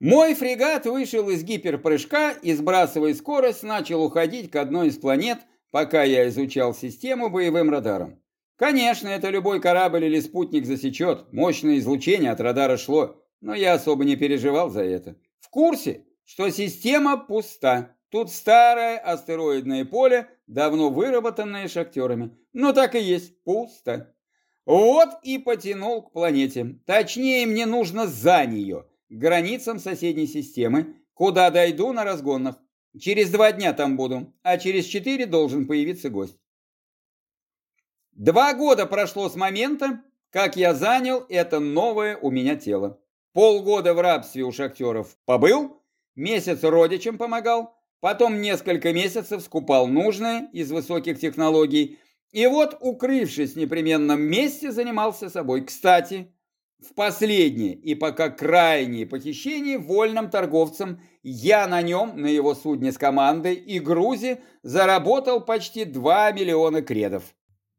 Мой фрегат вышел из гиперпрыжка и, сбрасывая скорость, начал уходить к одной из планет, пока я изучал систему боевым радаром. Конечно, это любой корабль или спутник засечет, мощное излучение от радара шло, но я особо не переживал за это. В курсе, что система пуста, тут старое астероидное поле, давно выработанное шахтерами. Ну так и есть, пусто. Вот и потянул к планете. Точнее, мне нужно за нее – к границам соседней системы, куда дойду на разгонах. Через два дня там буду, а через четыре должен появиться гость. Два года прошло с момента, как я занял это новое у меня тело. Полгода в рабстве у шахтеров побыл, месяц родичам помогал, потом несколько месяцев скупал нужное из высоких технологий, и вот, укрывшись в непременном месте, занимался собой. Кстати, в последнее и пока крайнее похищение вольным торговцем я на нем, на его судне с командой и грузе заработал почти 2 миллиона кредов.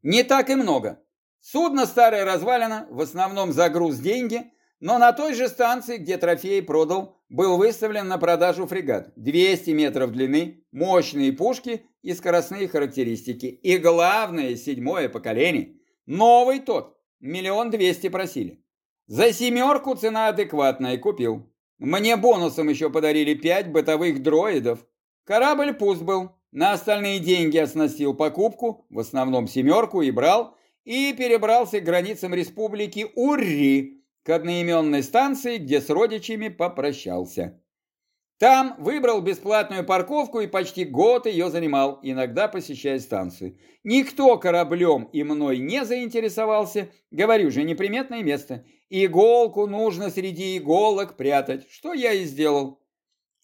Не так и много. Судно старое развалено, в основном за груз деньги, но на той же станции, где трофей продал, был выставлен на продажу фрегат. 200 метров длины, мощные пушки и скоростные характеристики. И главное, седьмое поколение. Новый тот, миллион двести просили. За семерку цена адекватная, купил. Мне бонусом еще подарили пять бытовых дроидов. Корабль пуст был. На остальные деньги оснастил покупку, в основном семерку, и брал, и перебрался к границам республики Урри, к одноименной станции, где с родичами попрощался. Там выбрал бесплатную парковку и почти год ее занимал, иногда посещая станцию. Никто кораблем и мной не заинтересовался, говорю же, неприметное место. Иголку нужно среди иголок прятать, что я и сделал.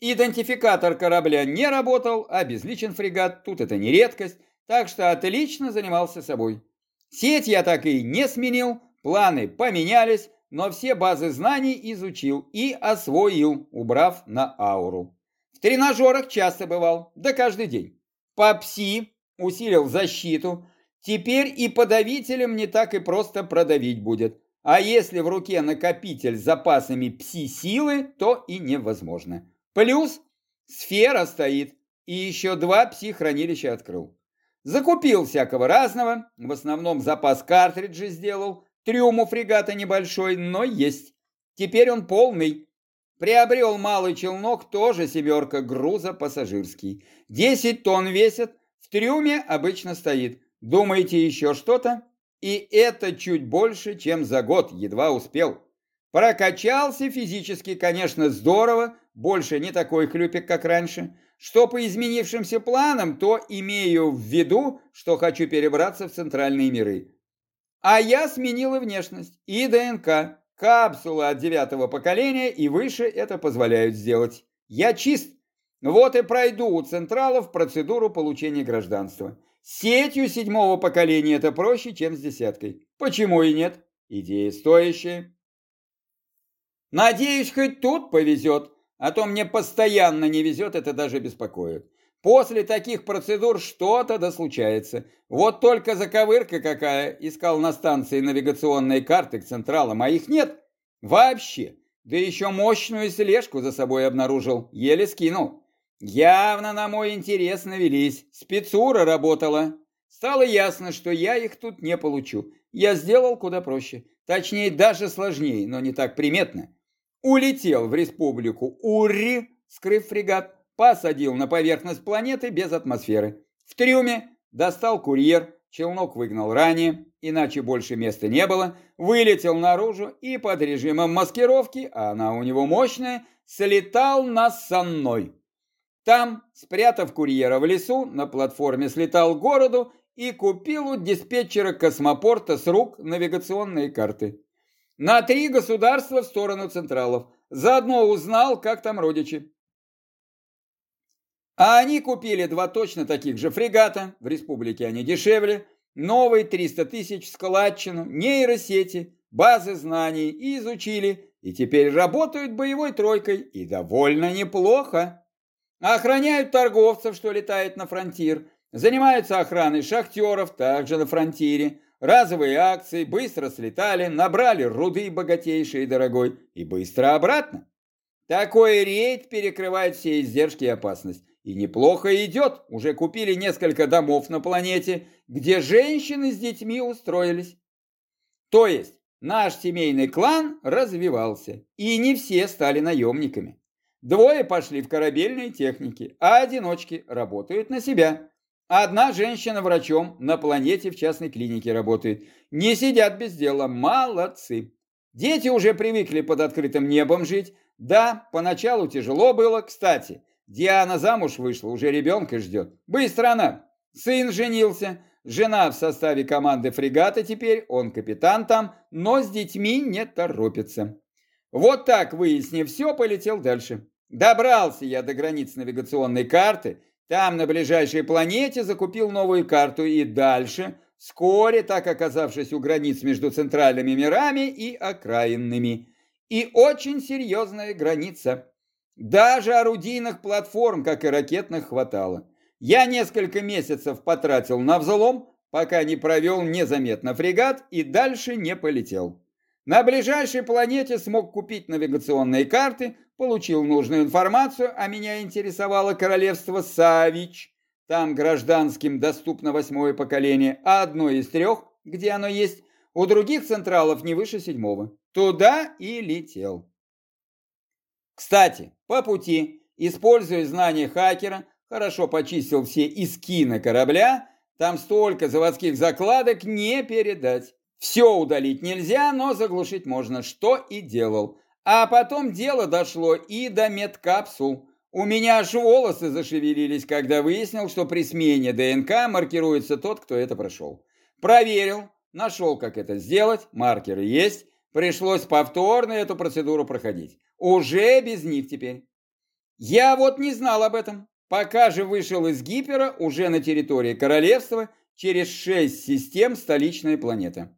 Идентификатор корабля не работал, обезличен фрегат, тут это не редкость, так что отлично занимался собой. Сеть я так и не сменил, планы поменялись, но все базы знаний изучил и освоил, убрав на ауру. В тренажерах часто бывал, да каждый день. По пси усилил защиту, теперь и подавителем не так и просто продавить будет. А если в руке накопитель с запасами пси-силы, то и невозможно. Плюс сфера стоит, и еще два пси-хранилища открыл. Закупил всякого разного, в основном запас картриджей сделал, Трюм у фрегата небольшой, но есть. Теперь он полный. Приобрел малый челнок, тоже семерка, груза пассажирский. Десять тонн весит, в трюме обычно стоит. Думаете еще что-то? И это чуть больше, чем за год, едва успел. Прокачался физически, конечно, здорово, больше не такой хлюпик, как раньше. Что по изменившимся планам, то имею в виду, что хочу перебраться в центральные миры. А я сменила внешность и ДНК. Капсулы от девятого поколения и выше это позволяют сделать. Я чист. Вот и пройду у Централов процедуру получения гражданства. Сетью седьмого поколения это проще, чем с десяткой. Почему и нет? Идея стоящая. Надеюсь, хоть тут повезет, а то мне постоянно не везет, это даже беспокоит. После таких процедур что-то да случается. Вот только заковырка какая, искал на станции навигационные карты к централам, а их нет. Вообще. Да еще мощную слежку за собой обнаружил, еле скинул. Явно на мой интерес навелись, спецура работала. Стало ясно, что я их тут не получу. Я сделал куда проще. Точнее, даже сложнее, но не так приметно. Улетел в республику Урри, скрыв фрегат, посадил на поверхность планеты без атмосферы. В трюме достал курьер, челнок выгнал ранее, иначе больше места не было, вылетел наружу и под режимом маскировки, а она у него мощная, слетал на сонной. Там, спрятав курьера в лесу, на платформе слетал к городу и купил у диспетчера космопорта с рук навигационные карты. На три государства в сторону Централов. Заодно узнал, как там родичи. А они купили два точно таких же фрегата, в республике они дешевле, новые 300 тысяч складчину, нейросети, базы знаний и изучили, и теперь работают боевой тройкой, и довольно неплохо. Охраняют торговцев, что летает на фронтир, занимаются охраной шахтеров, также на фронтире, разовые акции, быстро слетали, набрали руды богатейшей и дорогой, и быстро обратно. Такой рейд перекрывает все издержки и опасность. И неплохо идет. Уже купили несколько домов на планете, где женщины с детьми устроились. То есть наш семейный клан развивался, и не все стали наемниками. Двое пошли в корабельные техники, а одиночки работают на себя. Одна женщина врачом на планете в частной клинике работает. Не сидят без дела, молодцы. Дети уже привыкли под открытым небом жить. Да, поначалу тяжело было. Кстати, Диана замуж вышла, уже ребенка ждет. Быстро она. Сын женился, жена в составе команды фрегата теперь, он капитан там, но с детьми не торопится. Вот так, выяснив все, полетел дальше. Добрался я до границ навигационной карты, там на ближайшей планете закупил новую карту и дальше, вскоре так оказавшись у границ между центральными мирами и окраинными. И очень серьезная граница. Даже орудийных платформ, как и ракетных, хватало. Я несколько месяцев потратил на взлом, пока не провел незаметно фрегат и дальше не полетел. На ближайшей планете смог купить навигационные карты, получил нужную информацию, а меня интересовало королевство Савич. Там гражданским доступно восьмое поколение, а одно из трех, где оно есть, у других централов не выше седьмого. Туда и летел. Кстати, по пути, используя знания хакера, хорошо почистил все искины корабля, там столько заводских закладок не передать. Все удалить нельзя, но заглушить можно, что и делал. А потом дело дошло и до медкапсул. У меня аж волосы зашевелились, когда выяснил, что при смене ДНК маркируется тот, кто это прошел. Проверил, нашел, как это сделать, маркеры есть, пришлось повторно эту процедуру проходить. Уже без них теперь. Я вот не знал об этом. Пока же вышел из гипера уже на территории королевства через шесть систем столичной планеты.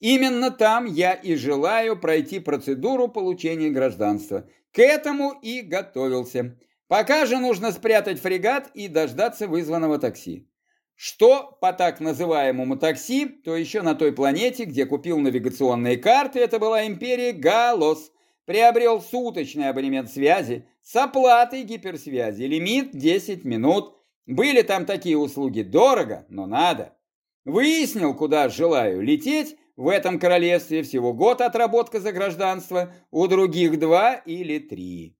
Именно там я и желаю пройти процедуру получения гражданства. К этому и готовился. Пока же нужно спрятать фрегат и дождаться вызванного такси. Что по так называемому такси, то еще на той планете, где купил навигационные карты, это была империя Галос. Приобрел суточный абонемент связи с оплатой гиперсвязи, лимит 10 минут. Были там такие услуги, дорого, но надо. Выяснил, куда желаю лететь, в этом королевстве всего год отработка за гражданство, у других два или три.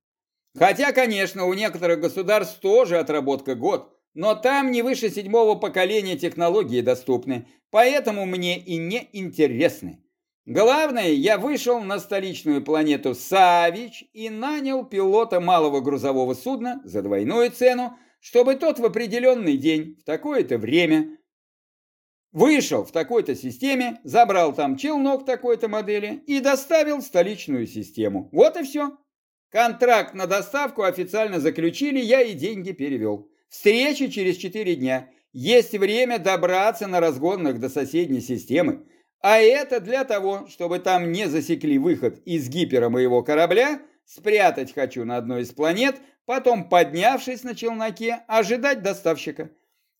Хотя, конечно, у некоторых государств тоже отработка год, но там не выше седьмого поколения технологии доступны, поэтому мне и не интересны. Главное, я вышел на столичную планету Савич и нанял пилота малого грузового судна за двойную цену, чтобы тот в определенный день, в такое-то время, Вышел в такой-то системе, забрал там челнок такой-то модели и доставил в столичную систему. Вот и все. Контракт на доставку официально заключили, я и деньги перевел. Встреча через 4 дня. Есть время добраться на разгонных до соседней системы. А это для того, чтобы там не засекли выход из гипера моего корабля, спрятать хочу на одной из планет, потом, поднявшись на челноке, ожидать доставщика.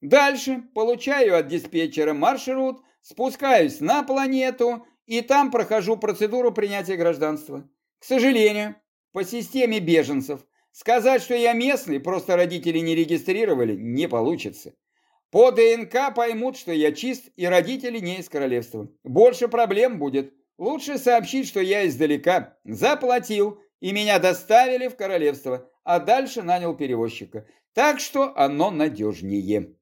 Дальше получаю от диспетчера маршрут, спускаюсь на планету и там прохожу процедуру принятия гражданства. К сожалению, по системе беженцев сказать, что я местный, просто родители не регистрировали, не получится. По ДНК поймут, что я чист и родители не из королевства. Больше проблем будет. Лучше сообщить, что я издалека. Заплатил, и меня доставили в королевство, а дальше нанял перевозчика. Так что оно надежнее.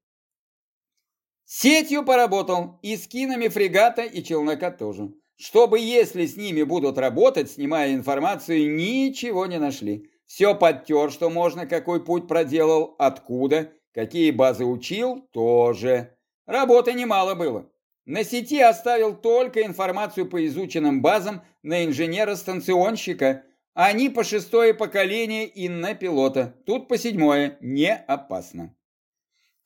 Сетью поработал и с кинами фрегата и челнока тоже. Чтобы, если с ними будут работать, снимая информацию, ничего не нашли. Все подтер, что можно, какой путь проделал, откуда, какие базы учил, тоже. Работы немало было. На сети оставил только информацию по изученным базам на инженера-станционщика. Они по шестое поколение и на пилота. Тут по седьмое. Не опасно.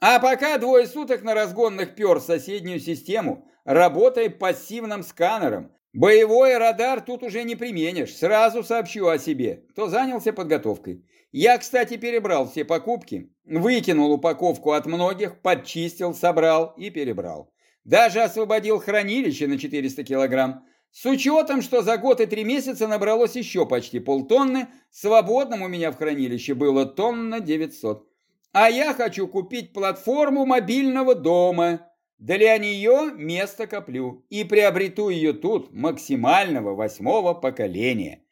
А пока двое суток на разгонных пер соседнюю систему, работая пассивным сканером. Боевой радар тут уже не применишь, сразу сообщу о себе, кто занялся подготовкой. Я, кстати, перебрал все покупки, выкинул упаковку от многих, подчистил, собрал и перебрал. Даже освободил хранилище на 400 килограмм. С учетом, что за год и три месяца набралось еще почти полтонны, свободным у меня в хранилище было тонна 900. А я хочу купить платформу мобильного дома. Для нее место коплю и приобрету ее тут максимального восьмого поколения.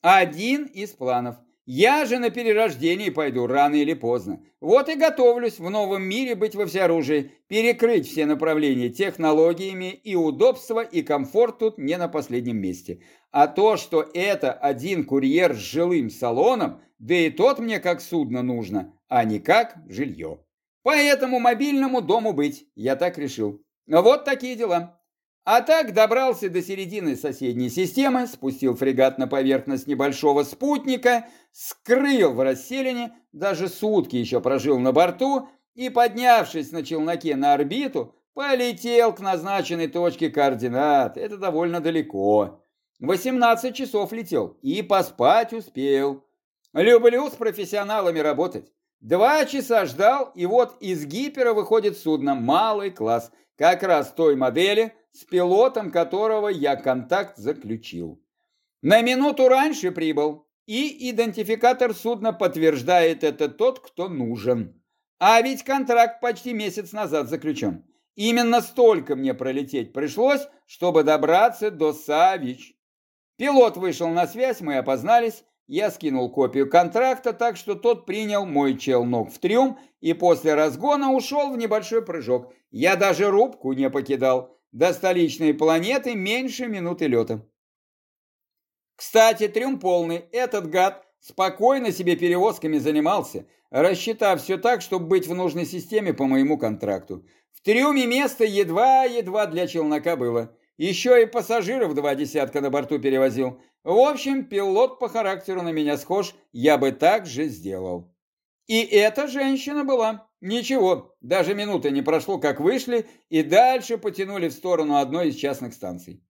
Один из планов. Я же на перерождение пойду рано или поздно. Вот и готовлюсь в новом мире быть во всеоружии, перекрыть все направления технологиями, и удобство, и комфорт тут не на последнем месте. А то, что это один курьер с жилым салоном, да и тот мне как судно нужно, а не как жилье. Поэтому мобильному дому быть, я так решил. Вот такие дела. А так добрался до середины соседней системы, спустил фрегат на поверхность небольшого спутника, скрыл в расселине, даже сутки еще прожил на борту и, поднявшись на челноке на орбиту, полетел к назначенной точке координат. Это довольно далеко. 18 часов летел и поспать успел. Люблю с профессионалами работать. Два часа ждал, и вот из гипера выходит судно «Малый класс», как раз той модели, с пилотом которого я контакт заключил. На минуту раньше прибыл, и идентификатор судна подтверждает это тот, кто нужен. А ведь контракт почти месяц назад заключен. Именно столько мне пролететь пришлось, чтобы добраться до Савич. Пилот вышел на связь, мы опознались. Я скинул копию контракта, так что тот принял мой челнок в трюм и после разгона ушел в небольшой прыжок. Я даже рубку не покидал. До столичной планеты меньше минуты лета. Кстати, трюм полный. Этот гад спокойно себе перевозками занимался, рассчитав все так, чтобы быть в нужной системе по моему контракту. В трюме места едва-едва для челнока было. Еще и пассажиров два десятка на борту перевозил. В общем, пилот по характеру на меня схож, я бы так же сделал. И эта женщина была. Ничего, даже минуты не прошло, как вышли, и дальше потянули в сторону одной из частных станций.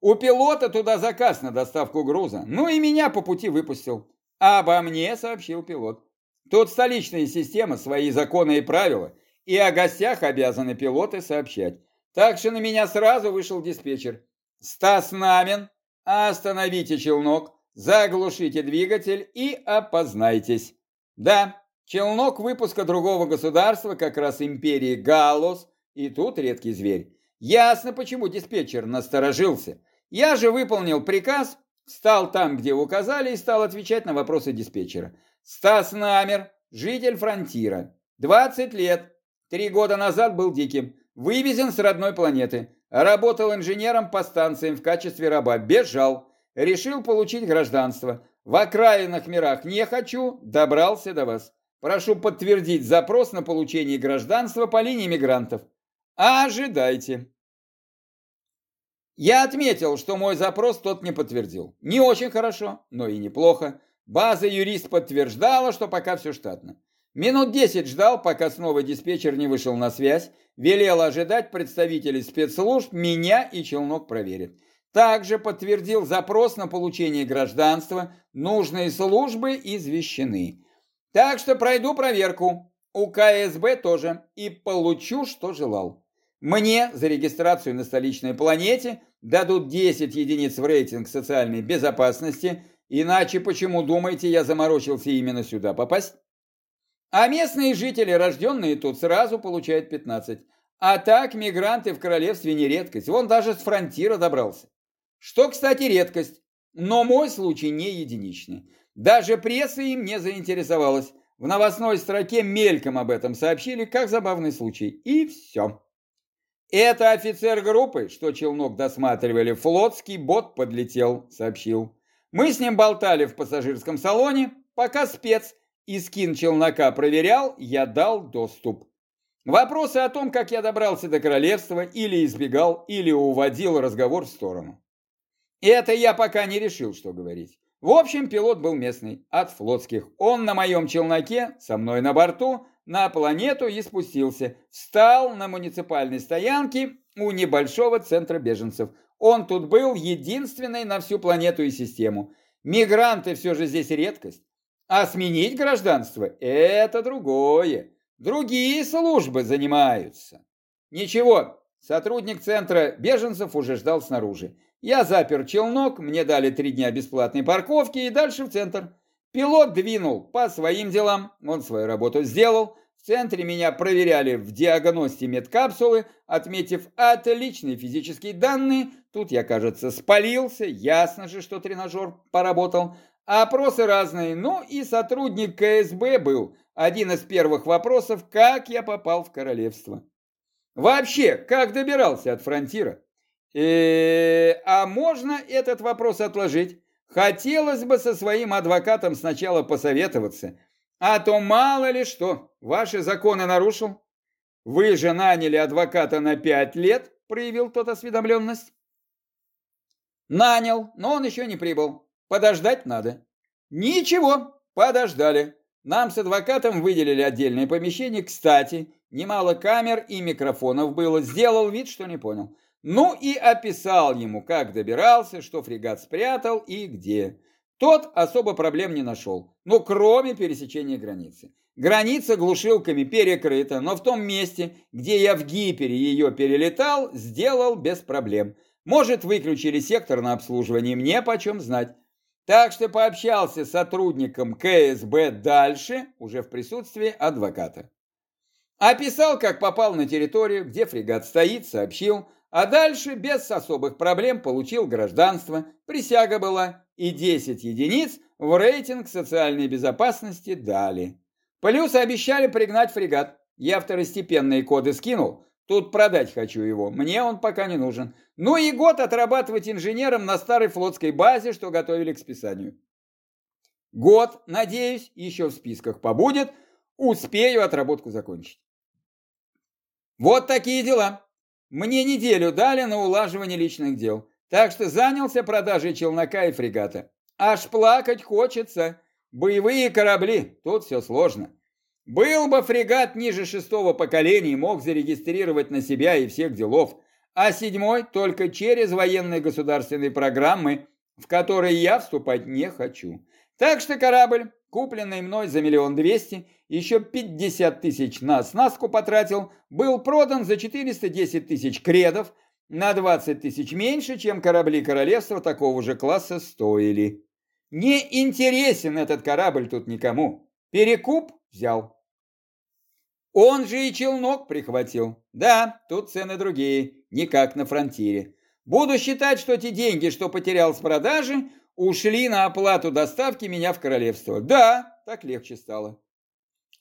У пилота туда заказ на доставку груза, ну и меня по пути выпустил. Обо мне сообщил пилот. Тут столичная система, свои законы и правила, и о гостях обязаны пилоты сообщать. Так что на меня сразу вышел диспетчер. «Стас Намин, остановите челнок, заглушите двигатель и опознайтесь». Да, Челнок выпуска другого государства, как раз империи Галлос, и тут редкий зверь. Ясно, почему диспетчер насторожился. Я же выполнил приказ, встал там, где указали, и стал отвечать на вопросы диспетчера. Стас Намер, житель фронтира, 20 лет, три года назад был диким, вывезен с родной планеты, работал инженером по станциям в качестве раба, бежал, решил получить гражданство. В окраинных мирах не хочу, добрался до вас. Прошу подтвердить запрос на получение гражданства по линии мигрантов. Ожидайте. Я отметил, что мой запрос тот не подтвердил. Не очень хорошо, но и неплохо. База юрист подтверждала, что пока все штатно. Минут десять ждал, пока снова диспетчер не вышел на связь. Велел ожидать представителей спецслужб, меня и челнок проверит. Также подтвердил запрос на получение гражданства. Нужные службы извещены. Так что пройду проверку. У КСБ тоже. И получу, что желал. Мне за регистрацию на столичной планете дадут 10 единиц в рейтинг социальной безопасности, иначе почему, думаете, я заморочился именно сюда попасть? А местные жители, рожденные тут, сразу получают 15. А так мигранты в королевстве не редкость. Вон даже с фронтира добрался. Что, кстати, редкость. Но мой случай не единичный. Даже пресса им не заинтересовалась. В новостной строке мельком об этом сообщили, как забавный случай. И все. Это офицер группы, что челнок досматривали, флотский бот подлетел, сообщил. Мы с ним болтали в пассажирском салоне, пока спец и скин челнока проверял, я дал доступ. Вопросы о том, как я добрался до королевства, или избегал, или уводил разговор в сторону. Это я пока не решил, что говорить. В общем, пилот был местный, от флотских. Он на моем челноке, со мной на борту, на планету и спустился. Встал на муниципальной стоянке у небольшого центра беженцев. Он тут был единственный на всю планету и систему. Мигранты все же здесь редкость. А сменить гражданство – это другое. Другие службы занимаются. Ничего, сотрудник центра беженцев уже ждал снаружи. Я запер челнок, мне дали три дня бесплатной парковки и дальше в центр. Пилот двинул по своим делам, он свою работу сделал. В центре меня проверяли в диагности медкапсулы, отметив отличные физические данные. Тут я, кажется, спалился, ясно же, что тренажер поработал. Опросы разные, ну и сотрудник КСБ был. Один из первых вопросов, как я попал в королевство. Вообще, как добирался от фронтира? Э, а можно этот вопрос отложить? Хотелось бы со своим адвокатом сначала посоветоваться, а то мало ли что, ваши законы нарушил. Вы же наняли адвоката на пять лет, проявил тот осведомленность. Нанял, но он еще не прибыл. Подождать надо. Ничего, подождали. Нам с адвокатом выделили отдельное помещение. Кстати, немало камер и микрофонов было. Сделал вид, что не понял. Ну и описал ему, как добирался, что фрегат спрятал и где. Тот особо проблем не нашел, ну кроме пересечения границы. Граница глушилками перекрыта, но в том месте, где я в гипере ее перелетал, сделал без проблем. Может, выключили сектор на обслуживание, мне почем знать. Так что пообщался с сотрудником КСБ дальше, уже в присутствии адвоката. Описал, как попал на территорию, где фрегат стоит, сообщил, а дальше без особых проблем получил гражданство, присяга была, и 10 единиц в рейтинг социальной безопасности дали. Плюс обещали пригнать фрегат. Я второстепенные коды скинул, тут продать хочу его, мне он пока не нужен. Ну и год отрабатывать инженером на старой флотской базе, что готовили к списанию. Год, надеюсь, еще в списках побудет, успею отработку закончить. Вот такие дела. Мне неделю дали на улаживание личных дел, так что занялся продажей челнока и фрегата. Аж плакать хочется. Боевые корабли, тут все сложно. Был бы фрегат ниже шестого поколения, мог зарегистрировать на себя и всех делов, а седьмой только через военные государственные программы, в которые я вступать не хочу. Так что корабль, купленный мной за миллион двести, еще 50 тысяч на снастку потратил, был продан за 410 тысяч кредов, на 20 тысяч меньше, чем корабли королевства такого же класса стоили. Не интересен этот корабль тут никому. Перекуп взял. Он же и челнок прихватил. Да, тут цены другие, не как на фронтире. Буду считать, что те деньги, что потерял с продажи, ушли на оплату доставки меня в королевство. Да, так легче стало.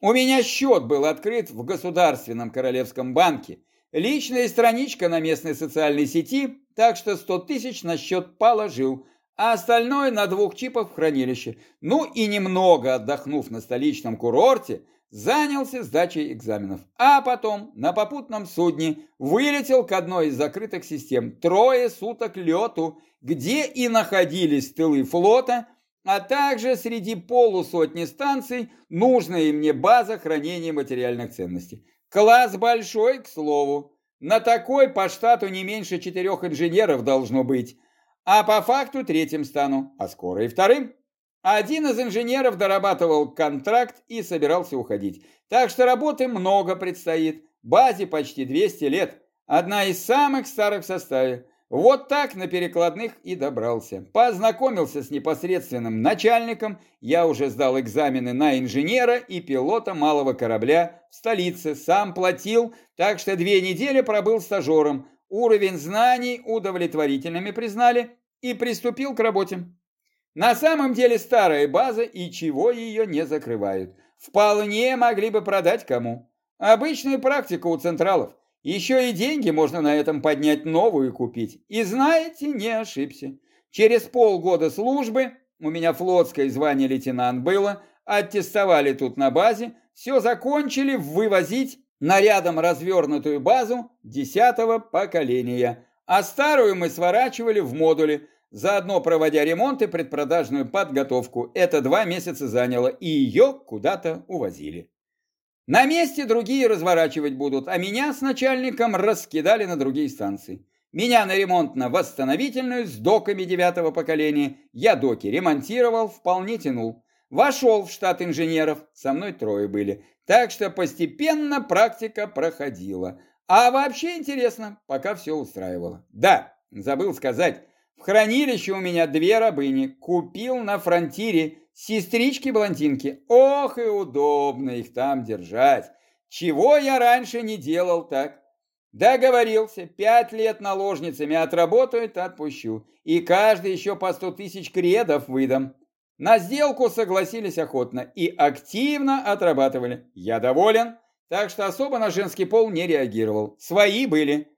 У меня счет был открыт в Государственном Королевском банке. Личная страничка на местной социальной сети, так что 100 тысяч на счет положил, а остальное на двух чипах в хранилище. Ну и немного отдохнув на столичном курорте, занялся сдачей экзаменов. А потом на попутном судне вылетел к одной из закрытых систем. Трое суток лету, где и находились тылы флота – а также среди полусотни станций нужная мне база хранения материальных ценностей. Класс большой, к слову. На такой по штату не меньше четырех инженеров должно быть. А по факту третьим стану, а скоро и вторым. Один из инженеров дорабатывал контракт и собирался уходить. Так что работы много предстоит. Базе почти 200 лет. Одна из самых старых в составе. Вот так на перекладных и добрался. Познакомился с непосредственным начальником, я уже сдал экзамены на инженера и пилота малого корабля в столице, сам платил, так что две недели пробыл стажером. Уровень знаний удовлетворительными признали и приступил к работе. На самом деле старая база и чего ее не закрывают. Вполне могли бы продать кому. Обычная практика у централов. Еще и деньги можно на этом поднять новую купить. И знаете, не ошибся. Через полгода службы, у меня флотское звание лейтенант было, аттестовали тут на базе, все закончили вывозить на рядом развернутую базу десятого поколения. А старую мы сворачивали в модуле, заодно проводя ремонт и предпродажную подготовку. Это два месяца заняло, и ее куда-то увозили. На месте другие разворачивать будут, а меня с начальником раскидали на другие станции. Меня на ремонтно-восстановительную с доками девятого поколения. Я доки ремонтировал, вполне тянул. Вошел в штат инженеров, со мной трое были. Так что постепенно практика проходила. А вообще интересно, пока все устраивало. Да, забыл сказать, В хранилище у меня две рабыни. Купил на фронтире сестрички-блондинки. Ох и удобно их там держать. Чего я раньше не делал так? Договорился, пять лет наложницами отработают, отпущу. И каждый еще по сто тысяч кредов выдам. На сделку согласились охотно и активно отрабатывали. Я доволен, так что особо на женский пол не реагировал. Свои были.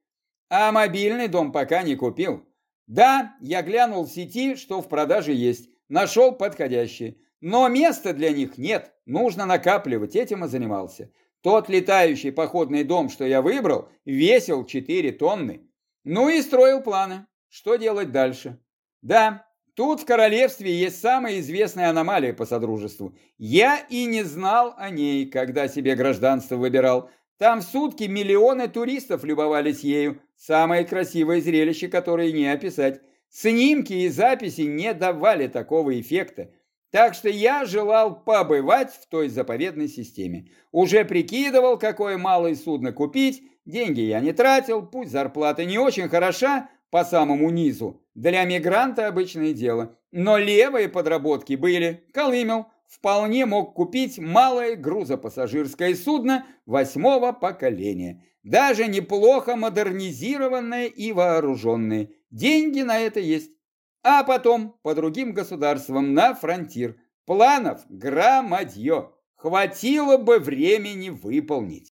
А мобильный дом пока не купил. Да, я глянул в сети, что в продаже есть. Нашел подходящие. Но места для них нет. Нужно накапливать. Этим и занимался. Тот летающий походный дом, что я выбрал, весил 4 тонны. Ну и строил планы. Что делать дальше? Да, тут в королевстве есть самая известная аномалия по содружеству. Я и не знал о ней, когда себе гражданство выбирал. Там в сутки миллионы туристов любовались ею. Самое красивое зрелище, которое не описать. Снимки и записи не давали такого эффекта. Так что я желал побывать в той заповедной системе. Уже прикидывал, какое малое судно купить. Деньги я не тратил, пусть зарплата не очень хороша, по самому низу. Для мигранта обычное дело. Но левые подработки были. Колымел вполне мог купить малое грузопассажирское судно восьмого поколения. Даже неплохо модернизированное и вооруженное. Деньги на это есть а потом по другим государствам на фронтир. Планов громадье. Хватило бы времени выполнить.